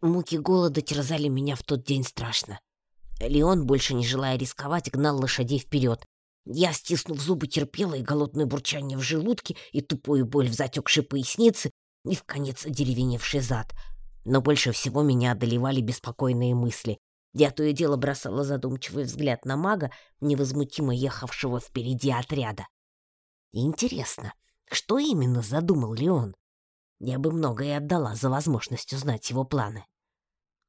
Муки голода терзали меня в тот день страшно. Леон, больше не желая рисковать, гнал лошадей вперед. Я, стиснув зубы, терпела и голодное бурчание в желудке, и тупую боль в затекшей пояснице, и в конец одеревеневший зад. Но больше всего меня одолевали беспокойные мысли. Я то и дело бросала задумчивый взгляд на мага, невозмутимо ехавшего впереди отряда. Интересно, что именно задумал Леон? Я бы многое отдала за возможность узнать его планы.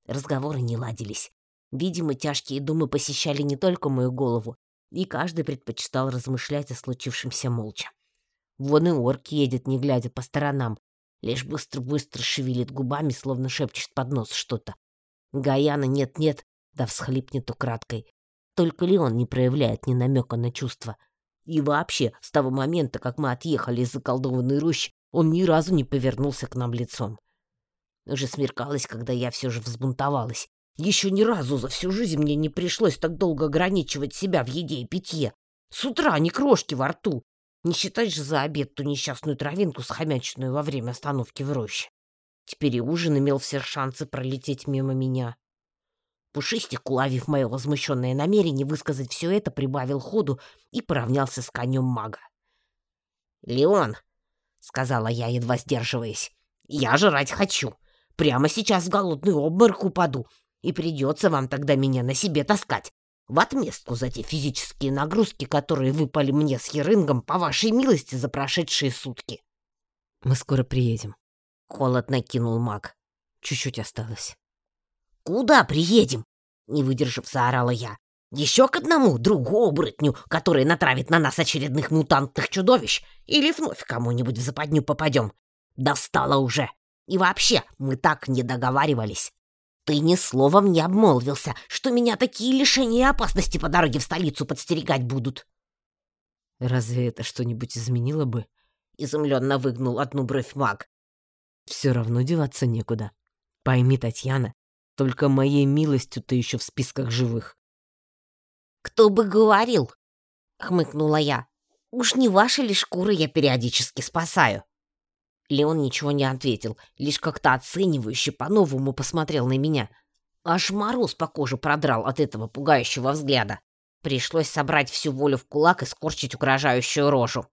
Разговоры не ладились. Видимо, тяжкие думы посещали не только мою голову, и каждый предпочитал размышлять о случившемся молча. Вон и орк едет, не глядя по сторонам, лишь быстро-быстро шевелит губами, словно шепчет под нос что-то. Гаяна нет-нет, да всхлипнет украдкой. Только ли он не проявляет ни намека на чувства? И вообще, с того момента, как мы отъехали из заколдованной рощи, он ни разу не повернулся к нам лицом. Уже смеркалось, когда я все же взбунтовалась. Еще ни разу за всю жизнь мне не пришлось так долго ограничивать себя в еде и питье. С утра ни крошки во рту. Не считать же за обед ту несчастную травинку, схомяченную во время остановки в роще. Теперь и ужин имел все шансы пролететь мимо меня. Пушистик, уловив мое возмущенное намерение высказать все это, прибавил ходу и поравнялся с конем мага. «Леон», — сказала я, едва сдерживаясь, — «я жрать хочу. Прямо сейчас в голодный обморок упаду, и придется вам тогда меня на себе таскать. В отместку за те физические нагрузки, которые выпали мне с Херингом по вашей милости за прошедшие сутки. Мы скоро приедем. Холодно кинул маг. Чуть-чуть осталось. Куда приедем? Не выдержав, заорала я. Еще к одному другу-оборотню, который натравит на нас очередных мутантных чудовищ, или вновь кому-нибудь в западню попадем. Достало уже. И вообще, мы так не договаривались. Ты ни словом не обмолвился, что меня такие лишения и опасности по дороге в столицу подстерегать будут. Разве это что-нибудь изменило бы? Изумленно выгнул одну бровь маг. Все равно деваться некуда. Пойми, Татьяна, только моей милостью ты еще в списках живых. Кто бы говорил, хмыкнула я. Уж не ваши ли шкуры я периодически спасаю? Леон ничего не ответил, лишь как-то оценивающе по-новому посмотрел на меня. Аж мороз по коже продрал от этого пугающего взгляда. Пришлось собрать всю волю в кулак и скорчить угрожающую рожу.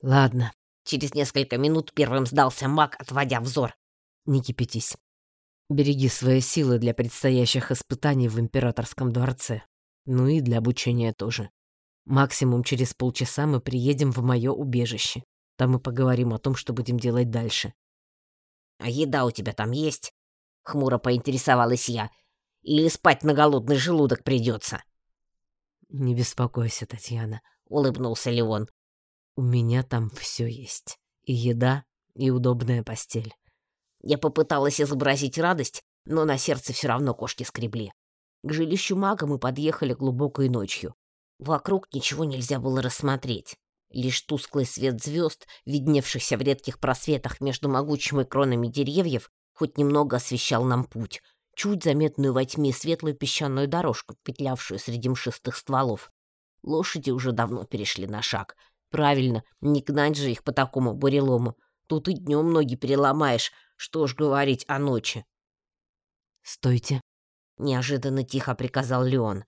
Ладно. Через несколько минут первым сдался маг, отводя взор. Не кипятись. Береги свои силы для предстоящих испытаний в императорском дворце. Ну и для обучения тоже. Максимум через полчаса мы приедем в мое убежище. Там мы поговорим о том, что будем делать дальше. «А еда у тебя там есть?» — хмуро поинтересовалась я. «Или спать на голодный желудок придется?» «Не беспокойся, Татьяна», — улыбнулся Леон. «У меня там все есть. И еда, и удобная постель». Я попыталась изобразить радость, но на сердце все равно кошки скребли. К жилищу мага мы подъехали глубокой ночью. Вокруг ничего нельзя было рассмотреть. Лишь тусклый свет звезд, видневшихся в редких просветах между могучими кронами деревьев, хоть немного освещал нам путь, чуть заметную во тьме светлую песчаную дорожку, петлявшую среди мшистых стволов. Лошади уже давно перешли на шаг. Правильно, не гнать же их по такому бурелому. Тут и днем ноги переломаешь, что ж говорить о ночи. «Стойте!» — неожиданно тихо приказал Леон.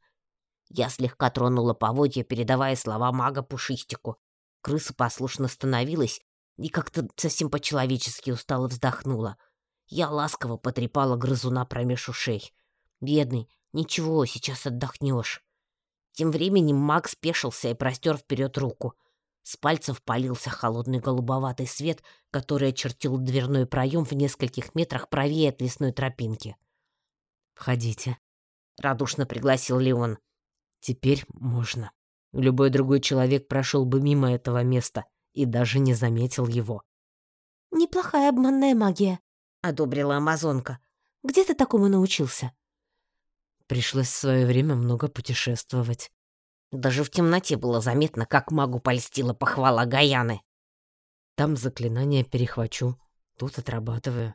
Я слегка тронула поводья, передавая слова мага Пушистику. Крыса послушно становилась и как-то совсем по-человечески устало вздохнула. Я ласково потрепала грызуна промеж ушей. «Бедный, ничего, сейчас отдохнешь». Тем временем Макс спешился и простер вперед руку. С пальцев полился холодный голубоватый свет, который очертил дверной проем в нескольких метрах правее от лесной тропинки. «Входите», — радушно пригласил Леон. «Теперь можно». Любой другой человек прошел бы мимо этого места и даже не заметил его. «Неплохая обманная магия», — одобрила амазонка. «Где ты такому научился?» Пришлось в свое время много путешествовать. Даже в темноте было заметно, как магу польстила похвала Гаяны. Там заклинания перехвачу, тут отрабатываю.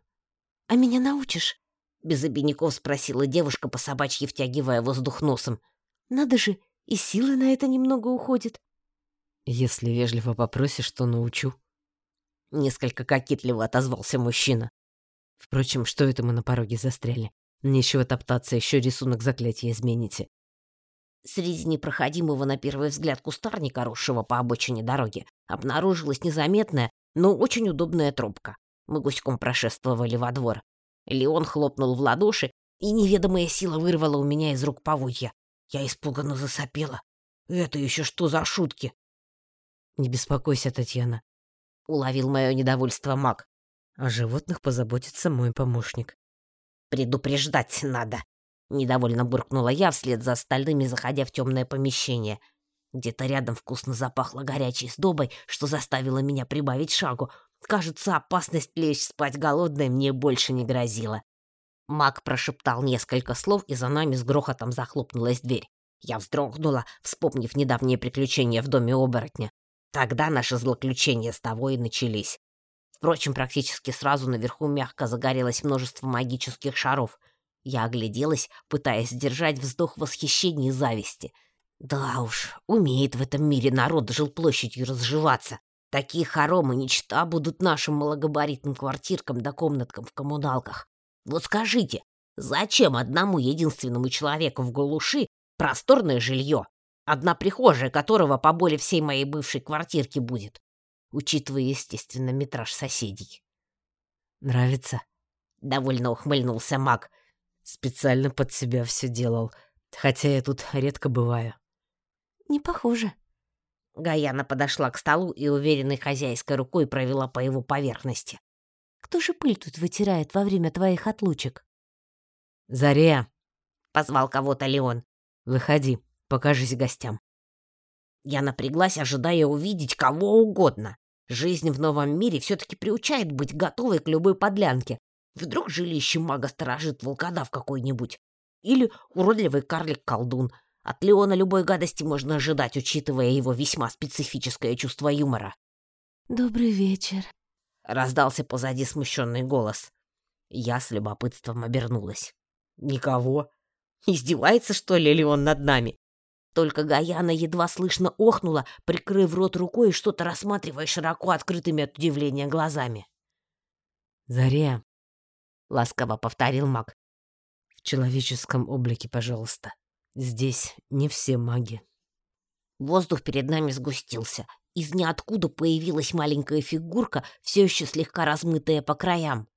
«А меня научишь?» — без обиняков спросила девушка, по собачьи втягивая воздух носом. «Надо же, и силы на это немного уходит. Если вежливо попросишь, то научу. Несколько кокетливо отозвался мужчина. Впрочем, что это мы на пороге застряли? Нечего топтаться, еще рисунок заклятия измените. Среди непроходимого на первый взгляд кустарника, росшего по обочине дороги, обнаружилась незаметная, но очень удобная трубка. Мы гуськом прошествовали во двор. Леон хлопнул в ладоши, и неведомая сила вырвала у меня из рук поводья. Я испуганно засопела. «Это еще что за шутки?» «Не беспокойся, Татьяна», — уловил мое недовольство маг. «О животных позаботится мой помощник». «Предупреждать надо», — недовольно буркнула я вслед за остальными, заходя в темное помещение. Где-то рядом вкусно запахло горячей сдобой, что заставило меня прибавить шагу. Кажется, опасность лечь спать голодной мне больше не грозила. Маг прошептал несколько слов, и за нами с грохотом захлопнулась дверь. Я вздрогнула, вспомнив недавние приключения в доме оборотня. Тогда наши злоключения с того и начались. Впрочем, практически сразу наверху мягко загорелось множество магических шаров. Я огляделась, пытаясь сдержать вздох восхищения и зависти. Да уж, умеет в этом мире народ жилплощадью разживаться. Такие хоромы нечта будут нашим малогабаритным квартиркам да комнаткам в коммуналках. Вот скажите, зачем одному единственному человеку в Голуши просторное жилье, одна прихожая которого по более всей моей бывшей квартирке будет, учитывая, естественно, метраж соседей? «Нравится?» — довольно ухмыльнулся маг. «Специально под себя все делал, хотя я тут редко бываю». «Не похоже». Гаяна подошла к столу и уверенной хозяйской рукой провела по его поверхности. Кто же пыль тут вытирает во время твоих отлучек? Заря, позвал кого-то Леон. Выходи, покажись гостям. Я напряглась, ожидая увидеть кого угодно. Жизнь в новом мире все-таки приучает быть готовой к любой подлянке. Вдруг жилище мага сторожит волкодав какой-нибудь. Или уродливый карлик-колдун. От Леона любой гадости можно ожидать, учитывая его весьма специфическое чувство юмора. «Добрый вечер», — раздался позади смущенный голос. Я с любопытством обернулась. «Никого. Издевается, что ли, ли он над нами?» Только Гаяна едва слышно охнула, прикрыв рот рукой и что-то рассматривая широко открытыми от удивления глазами. «Заря», — ласково повторил маг. «В человеческом облике, пожалуйста. Здесь не все маги». Воздух перед нами сгустился, из ниоткуда появилась маленькая фигурка, все еще слегка размытая по краям.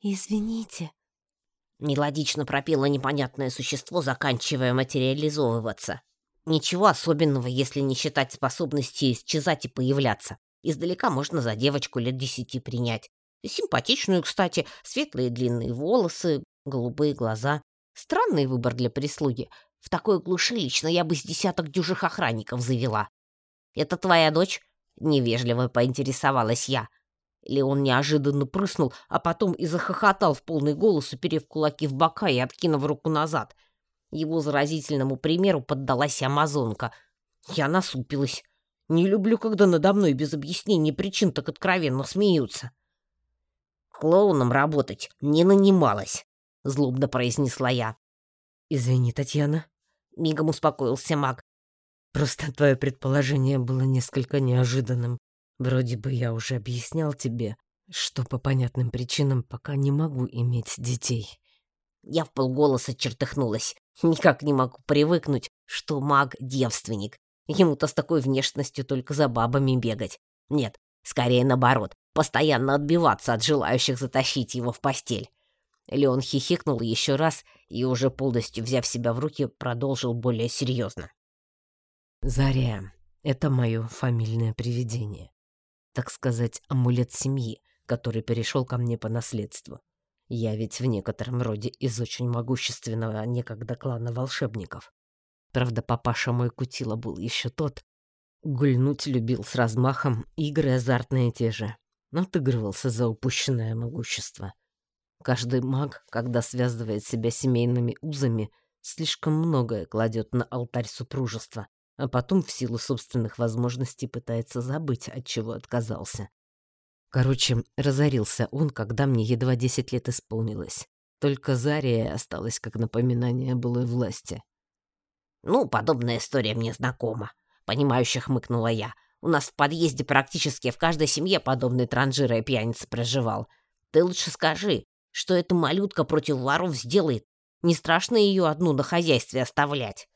«Извините», — мелодично пропело непонятное существо, заканчивая материализовываться. Ничего особенного, если не считать способности исчезать и появляться. Издалека можно за девочку лет десяти принять. Симпатичную, кстати, светлые длинные волосы, голубые глаза. Странный выбор для прислуги. В такой глуши лично я бы с десяток дюжих охранников завела. «Это твоя дочь?» — невежливо поинтересовалась я. Леон неожиданно прыснул, а потом и захохотал в полный голос, уперев кулаки в бока и откинув руку назад. Его заразительному примеру поддалась амазонка. Я насупилась. Не люблю, когда надо мной без объяснений причин так откровенно смеются. «Клоуном работать не нанималась», — злобно произнесла я. «Извини, Татьяна», — мигом успокоился маг. Просто твое предположение было несколько неожиданным. Вроде бы я уже объяснял тебе, что по понятным причинам пока не могу иметь детей. Я в полголоса чертыхнулась. Никак не могу привыкнуть, что маг — девственник. Ему-то с такой внешностью только за бабами бегать. Нет, скорее наоборот, постоянно отбиваться от желающих затащить его в постель. Леон хихикнул еще раз и, уже полностью взяв себя в руки, продолжил более серьезно. Заря — это мое фамильное привидение. Так сказать, амулет семьи, который перешел ко мне по наследству. Я ведь в некотором роде из очень могущественного некогда клана волшебников. Правда, папаша мой кутила был еще тот. Гульнуть любил с размахом, игры азартные те же. Отыгрывался за упущенное могущество. Каждый маг, когда связывает себя семейными узами, слишком многое кладет на алтарь супружества а потом в силу собственных возможностей пытается забыть, от чего отказался. Короче, разорился он, когда мне едва десять лет исполнилось. Только Зария осталась как напоминание былой власти. «Ну, подобная история мне знакома», — понимающе хмыкнула я. «У нас в подъезде практически в каждой семье подобный транжира и пьяница проживал. Ты лучше скажи, что эта малютка против воров сделает. Не страшно ее одну на хозяйстве оставлять?»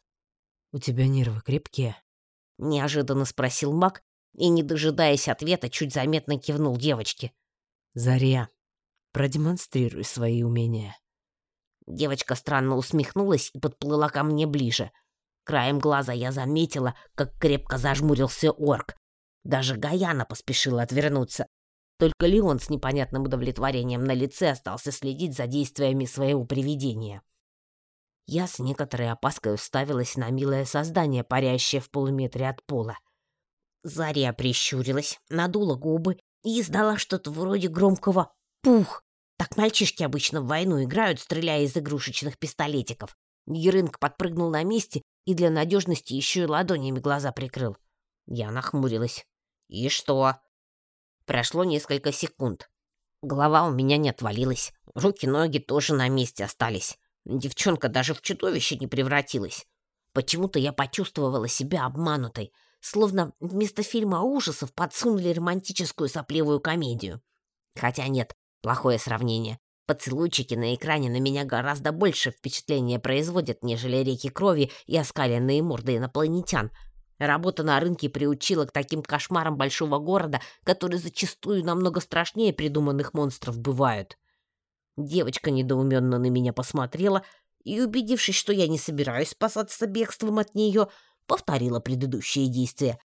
«У тебя нервы крепкие?» — неожиданно спросил маг и, не дожидаясь ответа, чуть заметно кивнул девочке. «Заря, продемонстрируй свои умения». Девочка странно усмехнулась и подплыла ко мне ближе. Краем глаза я заметила, как крепко зажмурился орк. Даже Гаяна поспешила отвернуться. Только Леон с непонятным удовлетворением на лице остался следить за действиями своего привидения. Я с некоторой опаской уставилась на милое создание, парящее в полуметре от пола. Заря прищурилась, надула губы и издала что-то вроде громкого «пух». Так мальчишки обычно в войну играют, стреляя из игрушечных пистолетиков. Ерынг подпрыгнул на месте и для надежности еще и ладонями глаза прикрыл. Я нахмурилась. «И что?» Прошло несколько секунд. Голова у меня не отвалилась. Руки-ноги тоже на месте остались. Девчонка даже в чудовище не превратилась. Почему-то я почувствовала себя обманутой, словно вместо фильма ужасов подсунули романтическую сопливую комедию. Хотя нет, плохое сравнение. Поцелуйчики на экране на меня гораздо больше впечатления производят, нежели реки крови и оскаленные морды инопланетян. Работа на рынке приучила к таким кошмарам большого города, которые зачастую намного страшнее придуманных монстров бывают. Девочка недоуменно на меня посмотрела и, убедившись, что я не собираюсь спасаться бегством от нее, повторила предыдущие действия.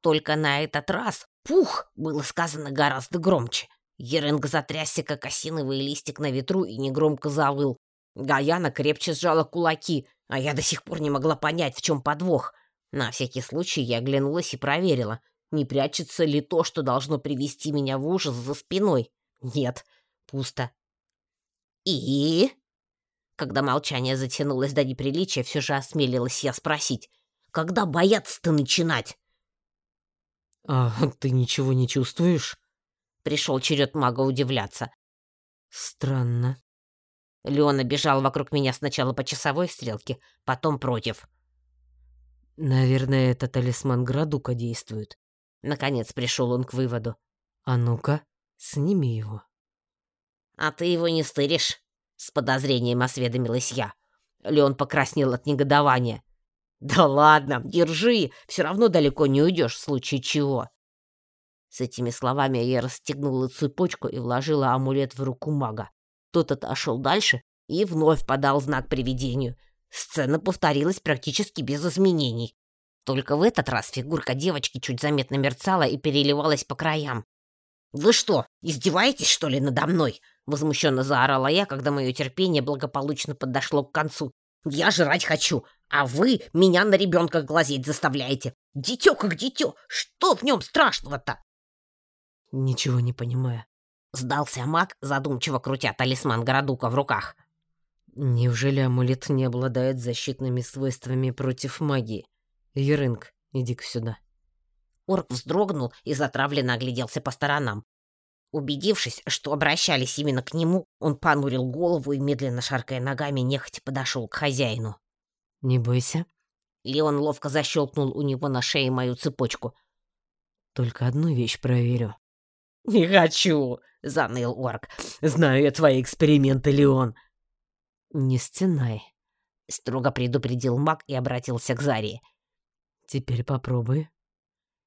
Только на этот раз «пух» было сказано гораздо громче. Еренг затрясся, как осиновый листик на ветру, и негромко завыл. Гаяна крепче сжала кулаки, а я до сих пор не могла понять, в чем подвох. На всякий случай я оглянулась и проверила, не прячется ли то, что должно привести меня в ужас за спиной. Нет, пусто. «И?» Когда молчание затянулось до неприличия, все же осмелилась я спросить. «Когда бояться-то начинать?» «А ты ничего не чувствуешь?» Пришел черед мага удивляться. «Странно». Леона бежал вокруг меня сначала по часовой стрелке, потом против. «Наверное, это талисман Градука действует». Наконец пришел он к выводу. «А ну-ка, сними его». «А ты его не стыришь?» — с подозрением осведомилась я. Леон покраснел от негодования. «Да ладно, держи, все равно далеко не уйдешь в случае чего». С этими словами я расстегнула цепочку и вложила амулет в руку мага. Тот отошел дальше и вновь подал знак привидению. Сцена повторилась практически без изменений. Только в этот раз фигурка девочки чуть заметно мерцала и переливалась по краям. «Вы что, издеваетесь, что ли, надо мной?» — возмущенно заорала я, когда мое терпение благополучно подошло к концу. «Я жрать хочу, а вы меня на ребенка глазеть заставляете. Дитё как дитё, что в нем страшного-то?» «Ничего не понимаю», — сдался маг, задумчиво крутя талисман Городука в руках. «Неужели амулет не обладает защитными свойствами против магии? Ерынг, иди-ка сюда». Орк вздрогнул и затравленно огляделся по сторонам. Убедившись, что обращались именно к нему, он понурил голову и, медленно шаркая ногами, нехотя подошел к хозяину. «Не бойся». Леон ловко защелкнул у него на шее мою цепочку. «Только одну вещь проверю». «Не хочу!» — заныл орк. «Знаю я твои эксперименты, Леон!» «Не стенай», — строго предупредил маг и обратился к Заре. «Теперь попробуй».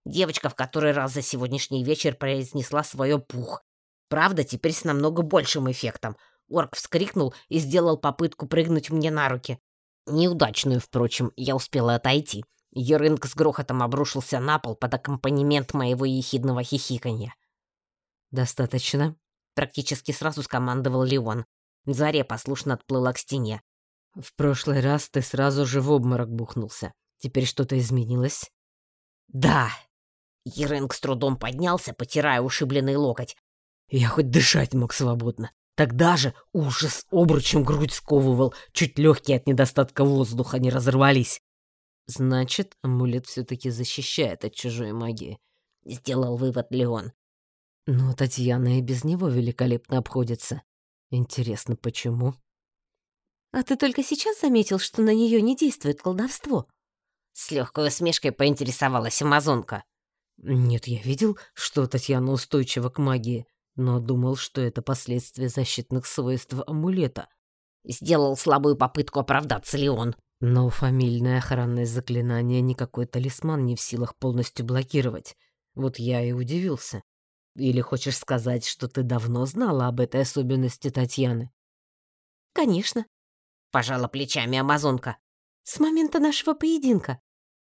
Девочка в который раз за сегодняшний вечер произнесла свое пух. Правда, теперь с намного большим эффектом. Орк вскрикнул и сделал попытку прыгнуть мне на руки. Неудачную, впрочем, я успела отойти. Ерынг с грохотом обрушился на пол под аккомпанемент моего ехидного хихиканья. «Достаточно», — практически сразу скомандовал Леон. Заря послушно отплыла к стене. «В прошлый раз ты сразу же в обморок бухнулся. Теперь что-то изменилось?» «Да!» Еренг с трудом поднялся, потирая ушибленный локоть. Я хоть дышать мог свободно. Тогда же ужас обручем грудь сковывал, чуть легкие от недостатка воздуха не разорвались. Значит, амулет все-таки защищает от чужой магии. Сделал вывод Леон. Но Татьяна и без него великолепно обходится. Интересно, почему? А ты только сейчас заметил, что на нее не действует колдовство? С легкой усмешкой поинтересовалась амазонка. Нет, я видел, что Татьяна устойчива к магии. но думал, что это последствия защитных свойств амулета. Сделал слабую попытку оправдаться ли он. Но фамильное охранное заклинание никакой талисман не в силах полностью блокировать. Вот я и удивился. Или хочешь сказать, что ты давно знала об этой особенности Татьяны? Конечно. Пожала плечами амазонка. С момента нашего поединка.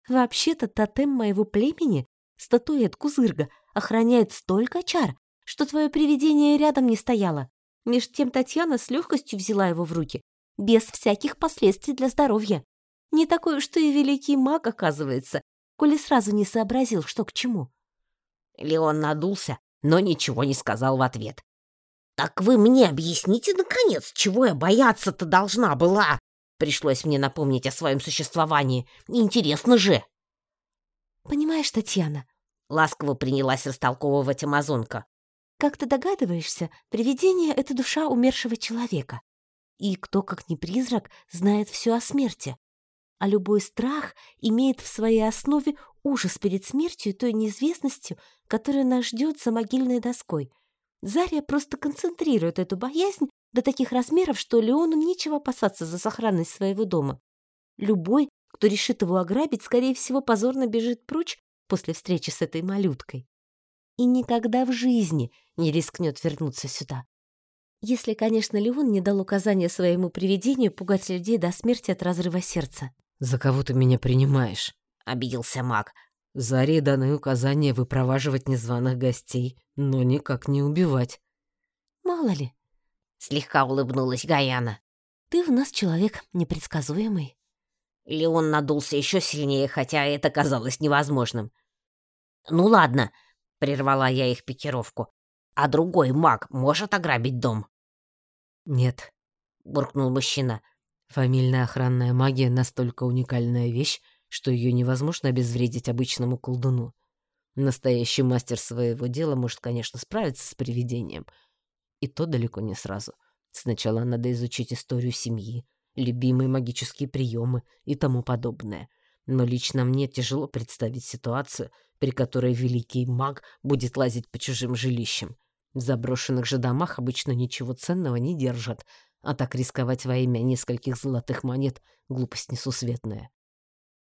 Вообще-то тотем моего племени, статуэт Кузырга, охраняет столько чар, что твое привидение рядом не стояло. Меж тем Татьяна с легкостью взяла его в руки, без всяких последствий для здоровья. Не такой уж ты и великий маг, оказывается, коли сразу не сообразил, что к чему. Леон надулся, но ничего не сказал в ответ. «Так вы мне объясните, наконец, чего я бояться-то должна была?» Пришлось мне напомнить о своем существовании. Интересно же!» «Понимаешь, Татьяна...» — ласково принялась растолковывать амазонка. «Как ты догадываешься, привидение — это душа умершего человека. И кто, как не призрак, знает все о смерти. А любой страх имеет в своей основе ужас перед смертью и той неизвестностью, которая нас ждет за могильной доской. Зария просто концентрирует эту боязнь до таких размеров, что Леону нечего опасаться за сохранность своего дома. Любой, кто решит его ограбить, скорее всего, позорно бежит прочь после встречи с этой малюткой. И никогда в жизни не рискнет вернуться сюда. Если, конечно, Леон не дал указания своему привидению пугать людей до смерти от разрыва сердца. «За кого ты меня принимаешь?» — обиделся маг. «Заре даны указания выпроваживать незваных гостей, но никак не убивать». «Мало ли», — слегка улыбнулась Гаяна. «Ты в нас человек непредсказуемый». Леон надулся еще сильнее, хотя это казалось невозможным. «Ну ладно», — прервала я их пикировку. «А другой маг может ограбить дом?» «Нет», — буркнул мужчина. Фамильная охранная магия настолько уникальная вещь, что ее невозможно обезвредить обычному колдуну. Настоящий мастер своего дела может, конечно, справиться с привидением. И то далеко не сразу. Сначала надо изучить историю семьи, любимые магические приемы и тому подобное. Но лично мне тяжело представить ситуацию, при которой великий маг будет лазить по чужим жилищам. В заброшенных же домах обычно ничего ценного не держат, а так рисковать во имя нескольких золотых монет — глупость несусветная.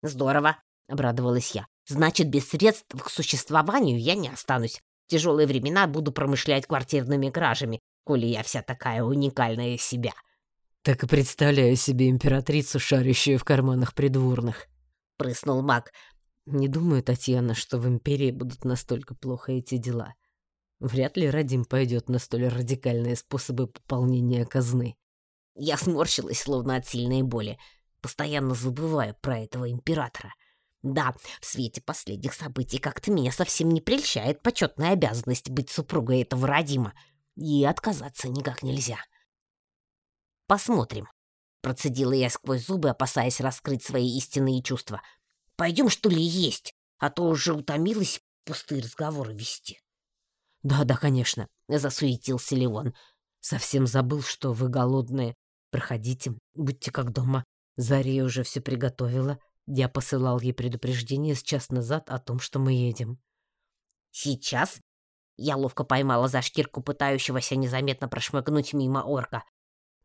«Здорово», — обрадовалась я. «Значит, без средств к существованию я не останусь. В тяжелые времена буду промышлять квартирными кражами, коли я вся такая уникальная из себя». «Так и представляю себе императрицу, шарящую в карманах придворных», — прыснул маг. «Не думаю, Татьяна, что в империи будут настолько плохо эти дела. Вряд ли Радим пойдет на столь радикальные способы пополнения казны». Я сморщилась, словно от сильной боли. Постоянно забываю про этого императора. Да, в свете последних событий как-то меня совсем не прельщает почетная обязанность быть супругой этого Радима. И отказаться никак нельзя. Посмотрим. Процедила я сквозь зубы, опасаясь раскрыть свои истинные чувства. Пойдем, что ли, есть, а то уже утомилась пустые разговоры вести. «Да-да, конечно», — засуетился Леон. «Совсем забыл, что вы голодные. Проходите, будьте как дома. Зария уже все приготовила. Я посылал ей предупреждение с час назад о том, что мы едем. Сейчас? Я ловко поймала за шкирку пытающегося незаметно прошмыгнуть мимо орка.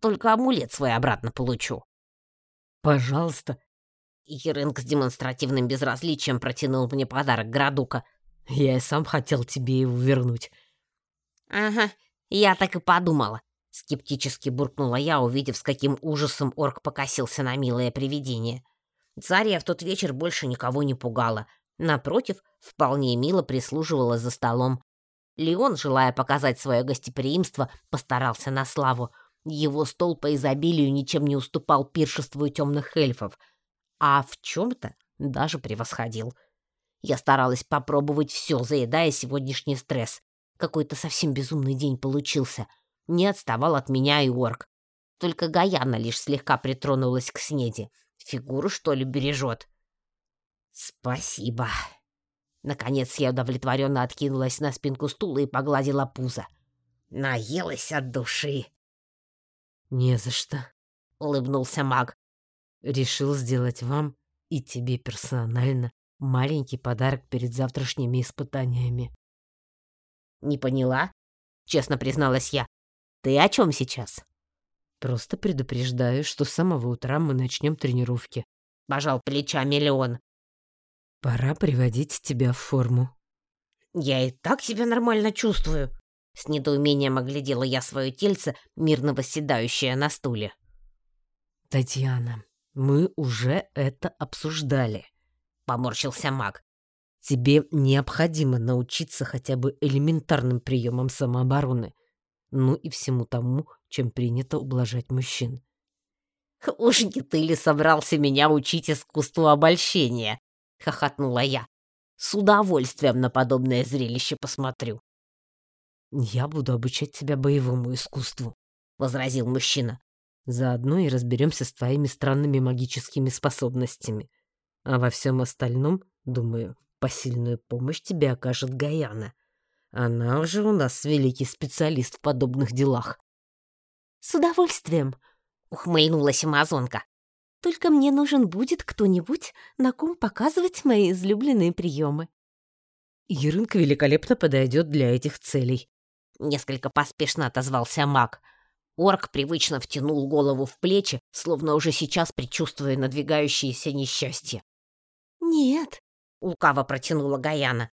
Только амулет свой обратно получу. Пожалуйста. Ерынг с демонстративным безразличием протянул мне подарок Градука. Я и сам хотел тебе его вернуть. Ага, я так и подумала. Скептически буркнула я, увидев, с каким ужасом орк покосился на милое привидение. Цария в тот вечер больше никого не пугала. Напротив, вполне мило прислуживала за столом. Леон, желая показать свое гостеприимство, постарался на славу. Его стол по изобилию ничем не уступал пиршеству темных эльфов, а в чем-то даже превосходил. Я старалась попробовать все, заедая сегодняшний стресс. Какой-то совсем безумный день получился — не отставал от меня и орк. Только Гаяна лишь слегка притронулась к снеди. Фигуру, что ли, бережет? Спасибо. Наконец я удовлетворенно откинулась на спинку стула и погладила пузо. Наелась от души. «Не за что», — улыбнулся маг. «Решил сделать вам и тебе персонально маленький подарок перед завтрашними испытаниями». «Не поняла?» честно призналась я. «Ты о чем сейчас?» «Просто предупреждаю, что с самого утра мы начнем тренировки», — пожал плечами Леон. «Пора приводить тебя в форму». «Я и так себя нормально чувствую», — с недоумением оглядела я свое тельце, мирно восседающее на стуле. «Татьяна, мы уже это обсуждали», — поморщился маг. «Тебе необходимо научиться хотя бы элементарным приемам самообороны, ну и всему тому, чем принято ублажать мужчин». «Уж не ты ли собрался меня учить искусству обольщения?» — хохотнула я. «С удовольствием на подобное зрелище посмотрю». «Я буду обучать тебя боевому искусству», — возразил мужчина. Заодно и разберемся с твоими странными магическими способностями. А во всем остальном, думаю, посильную помощь тебе окажет Гаяна. Она уже у нас великий специалист в подобных делах. «С удовольствием», — ухмыльнулась амазонка. «Только мне нужен будет кто-нибудь, на ком показывать мои излюбленные приемы». «Ерынка великолепно подойдет для этих целей», — несколько поспешно отозвался маг — Орк привычно втянул голову в плечи, словно уже сейчас предчувствуя надвигающееся несчастье. «Нет», — лукаво протянула Гаяна.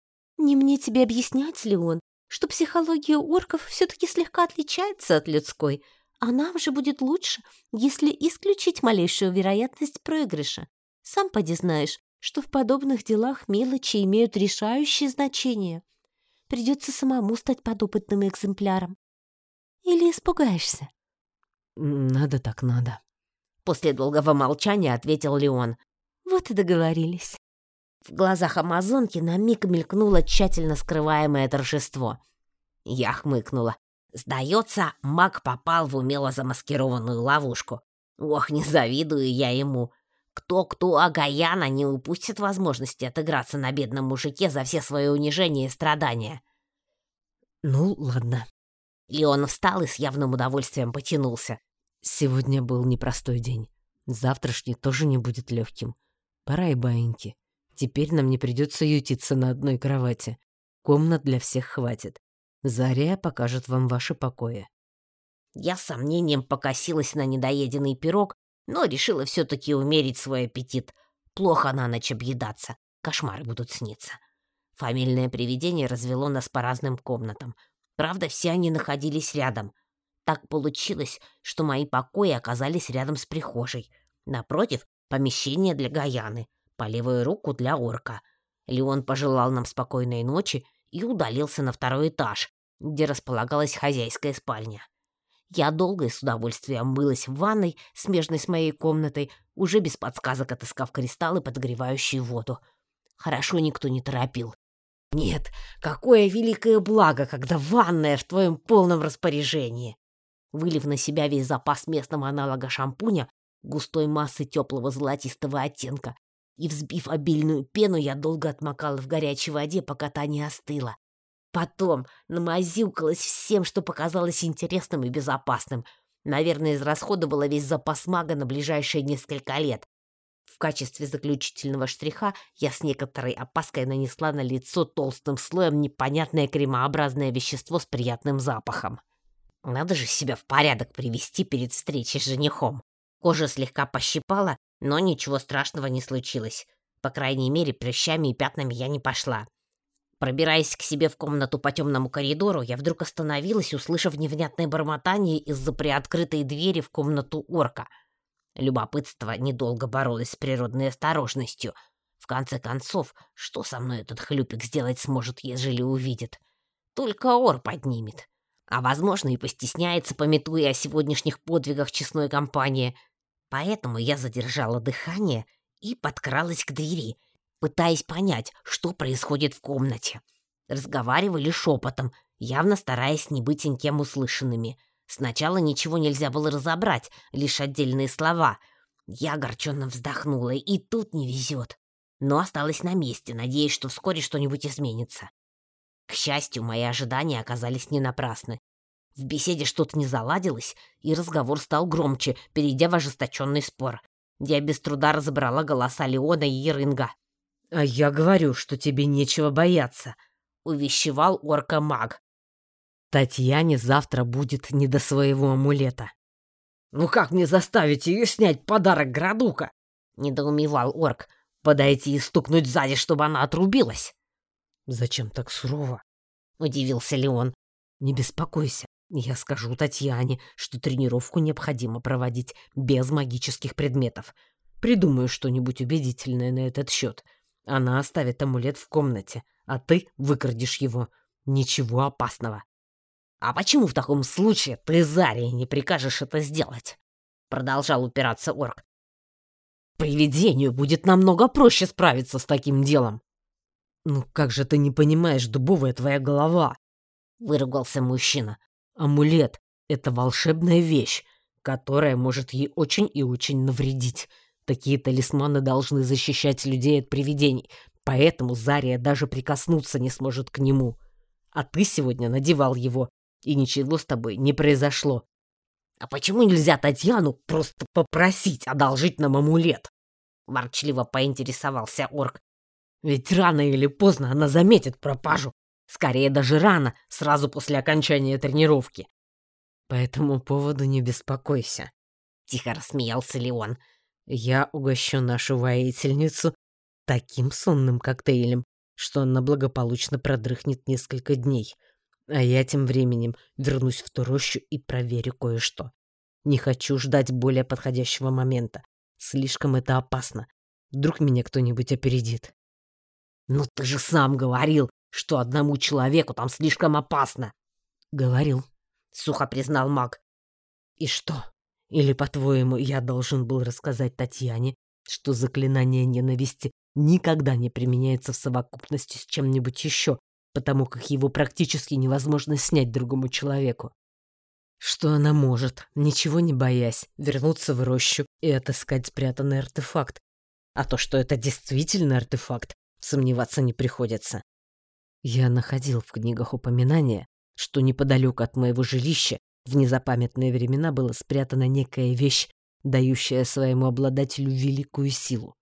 «Не мне тебе объяснять, Леон, что психология орков все-таки слегка отличается от людской, а нам же будет лучше, если исключить малейшую вероятность проигрыша. Сам поди знаешь, что в подобных делах мелочи имеют решающее значение. Придется самому стать подопытным экземпляром. Или испугаешься?» «Надо так надо», — после долгого молчания ответил Леон. «Вот и договорились». В глазах амазонки на миг мелькнуло тщательно скрываемое торжество. Я хмыкнула. Сдается, маг попал в умело замаскированную ловушку. Ох, не завидую я ему. Кто-кто, а Гаяна не упустит возможности отыграться на бедном мужике за все свои унижения и страдания. «Ну, ладно», Леон встал и с явным удовольствием потянулся. «Сегодня был непростой день. Завтрашний тоже не будет легким. Пора и баиньки. Теперь нам не придется ютиться на одной кровати. Комнат для всех хватит. Заря покажет вам ваши покои». Я с сомнением покосилась на недоеденный пирог, но решила все-таки умерить свой аппетит. Плохо на ночь объедаться. Кошмары будут сниться. Фамильное привидение развело нас по разным комнатам. Правда, все они находились рядом. Так получилось, что мои покои оказались рядом с прихожей. Напротив — помещение для Гаяны, по левую руку для орка. Леон пожелал нам спокойной ночи и удалился на второй этаж, где располагалась хозяйская спальня. Я долго и с удовольствием мылась в ванной, смежной с моей комнатой, уже без подсказок отыскав кристаллы, подогревающие воду. Хорошо никто не торопил. Нет, какое великое благо, когда ванная в твоем полном распоряжении. Вылив на себя весь запас местного аналога шампуня, густой массы теплого золотистого оттенка, и взбив обильную пену, я долго отмокала в горячей воде, пока та не остыла. Потом намазюкалась всем, что показалось интересным и безопасным. Наверное, израсходовала весь запас мага на ближайшие несколько лет. В качестве заключительного штриха я с некоторой опаской нанесла на лицо толстым слоем непонятное кремообразное вещество с приятным запахом. Надо же себя в порядок привести перед встречей с женихом. Кожа слегка пощипала, но ничего страшного не случилось. По крайней мере, прыщами и пятнами я не пошла. Пробираясь к себе в комнату по темному коридору, я вдруг остановилась, услышав невнятное бормотание из-за приоткрытой двери в комнату орка — Любопытство недолго боролось с природной осторожностью. В конце концов, что со мной этот хлюпик сделать сможет, ежели увидит? Только ор поднимет. А, возможно, и постесняется, пометуя о сегодняшних подвигах честной компании. Поэтому я задержала дыхание и подкралась к двери, пытаясь понять, что происходит в комнате. Разговаривали шепотом, явно стараясь не быть никем услышанными — Сначала ничего нельзя было разобрать, лишь отдельные слова. Я огорченно вздохнула, и тут не везет. Но осталась на месте, надеясь, что вскоре что-нибудь изменится. К счастью, мои ожидания оказались не напрасны. В беседе что-то не заладилось, и разговор стал громче, перейдя в ожесточенный спор. Я без труда разобрала голоса Леона и Ерынга. «А я говорю, что тебе нечего бояться», — увещевал орка-маг. Татьяне завтра будет не до своего амулета. «Ну как мне заставить ее снять подарок Градука?» — недоумевал орк. «Подойти и стукнуть сзади, чтобы она отрубилась?» «Зачем так сурово?» — удивился Леон. «Не беспокойся, я скажу Татьяне, что тренировку необходимо проводить без магических предметов. Придумаю что-нибудь убедительное на этот счет. Она оставит амулет в комнате, а ты выкрадешь его. Ничего опасного». «А почему в таком случае ты Зарии не прикажешь это сделать?» Продолжал упираться орк. «Привидению будет намного проще справиться с таким делом». «Ну как же ты не понимаешь, дубовая твоя голова?» Выругался мужчина. «Амулет — это волшебная вещь, которая может ей очень и очень навредить. Такие талисманы должны защищать людей от привидений, поэтому Зария даже прикоснуться не сможет к нему. А ты сегодня надевал его, и ничего с тобой не произошло. А почему нельзя Татьяну просто попросить одолжить нам амулет? Ворчливо поинтересовался орк. Ведь рано или поздно она заметит пропажу. Скорее даже рано, сразу после окончания тренировки. По этому поводу не беспокойся. Тихо рассмеялся Леон. Я угощу нашу воительницу таким сонным коктейлем, что она благополучно продрыхнет несколько дней. А я тем временем вернусь в ту рощу и проверю кое-что. Не хочу ждать более подходящего момента. Слишком это опасно. Вдруг меня кто-нибудь опередит. «Ну ты же сам говорил, что одному человеку там слишком опасно!» «Говорил», — сухо признал маг. «И что? Или, по-твоему, я должен был рассказать Татьяне, что заклинание ненависти никогда не применяется в совокупности с чем-нибудь еще, потому как его практически невозможно снять другому человеку. Что она может, ничего не боясь, вернуться в рощу и отыскать спрятанный артефакт. А то, что это действительно артефакт, сомневаться не приходится. Я находил в книгах упоминания, что неподалеку от моего жилища в незапамятные времена была спрятана некая вещь, дающая своему обладателю великую силу.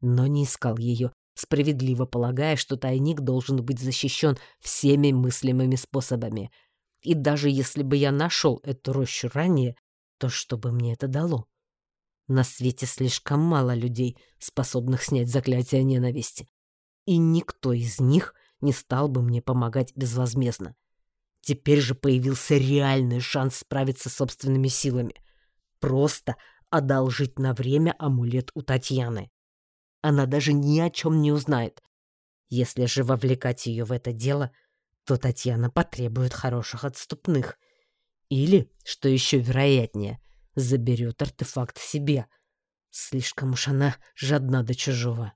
Но не искал ее, справедливо полагая, что тайник должен быть защищен всеми мыслимыми способами. И даже если бы я нашел эту рощу ранее, то что бы мне это дало? На свете слишком мало людей, способных снять заклятие ненависти. И никто из них не стал бы мне помогать безвозмездно. Теперь же появился реальный шанс справиться с собственными силами. Просто одолжить на время амулет у Татьяны она даже ни о чем не узнает. Если же вовлекать ее в это дело, то Татьяна потребует хороших отступных. Или, что еще вероятнее, заберет артефакт себе. Слишком уж она жадна до чужого.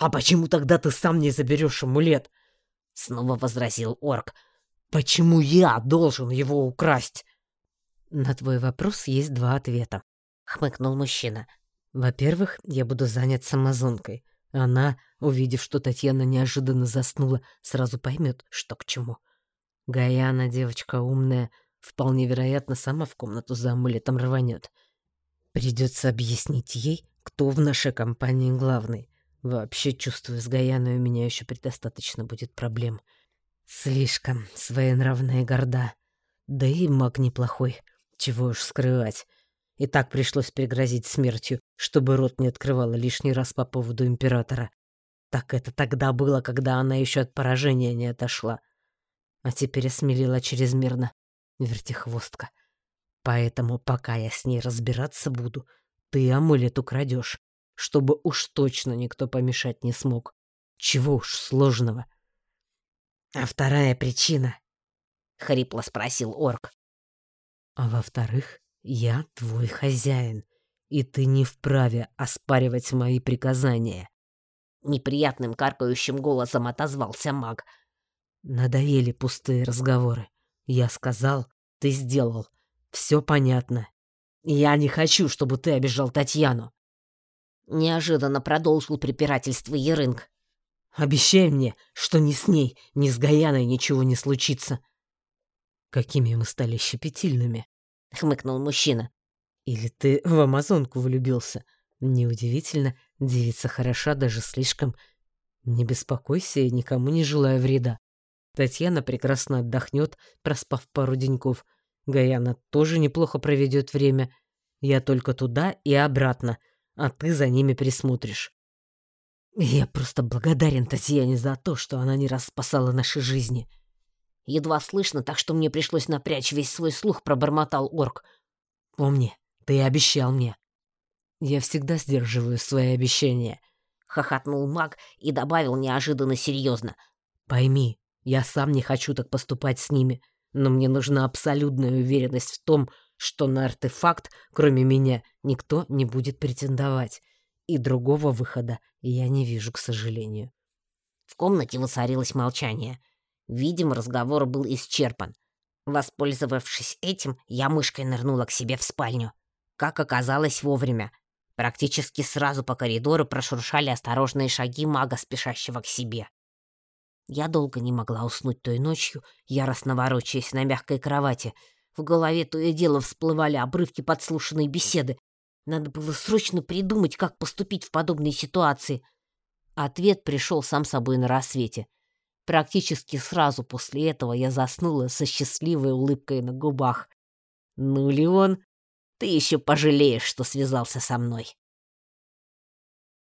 «А почему тогда ты сам не заберешь амулет?» Снова возразил орк. «Почему я должен его украсть?» «На твой вопрос есть два ответа», — хмыкнул мужчина. Во-первых, я буду занят самозонкой. Она, увидев, что Татьяна неожиданно заснула, сразу поймет, что к чему. Гаяна, девочка умная, вполне вероятно, сама в комнату за амулетом рванет. Придется объяснить ей, кто в нашей компании главный. Вообще, чувствую, с Гаяной у меня еще предостаточно будет проблем. Слишком своенравная и горда. Да и маг неплохой, чего уж скрывать. И так пришлось пригрозить смертью, чтобы рот не открывала лишний раз по поводу императора. Так это тогда было, когда она еще от поражения не отошла. А теперь осмелила чрезмерно. Вертихвостка. Поэтому, пока я с ней разбираться буду, ты амулет украдешь, чтобы уж точно никто помешать не смог. Чего уж сложного. — А вторая причина? — хрипло спросил орк. — А во-вторых, я твой хозяин, и ты не вправе оспаривать мои приказания. Неприятным каркающим голосом отозвался маг. Надоели пустые разговоры. Я сказал, ты сделал. Все понятно. Я не хочу, чтобы ты обижал Татьяну. Неожиданно продолжил препирательство Ерынг. Обещай мне, что ни с ней, ни с Гаяной ничего не случится. Какими мы стали щепетильными. — хмыкнул мужчина. «Или ты в амазонку влюбился? Неудивительно, девица хороша даже слишком. Не беспокойся, я никому не желаю вреда. Татьяна прекрасно отдохнет, проспав пару деньков. Гаяна тоже неплохо проведет время. Я только туда и обратно, а ты за ними присмотришь. Я просто благодарен Татьяне за то, что она не раз спасала наши жизни. Едва слышно, так что мне пришлось напрячь весь свой слух, пробормотал орк. Помни, ты обещал мне. Я всегда сдерживаю свои обещания. Хохотнул маг и добавил неожиданно серьезно. Пойми, я сам не хочу так поступать с ними, но мне нужна абсолютная уверенность в том, что на артефакт, кроме меня, никто не будет претендовать. И другого выхода я не вижу, к сожалению. В комнате воцарилось молчание. Видимо, разговор был исчерпан. Воспользовавшись этим, я мышкой нырнула к себе в спальню. Как оказалось, вовремя. Практически сразу по коридору прошуршали осторожные шаги мага, спешащего к себе. Я долго не могла уснуть той ночью, яростно ворочаясь на мягкой кровати. В голове то и дело всплывали обрывки подслушанной беседы. Надо было срочно придумать, как поступить в подобной ситуации. Ответ пришел сам собой на рассвете. Практически сразу после этого я заснула со счастливой улыбкой на губах. «Ну, Леон, ты еще пожалеешь, что связался со мной».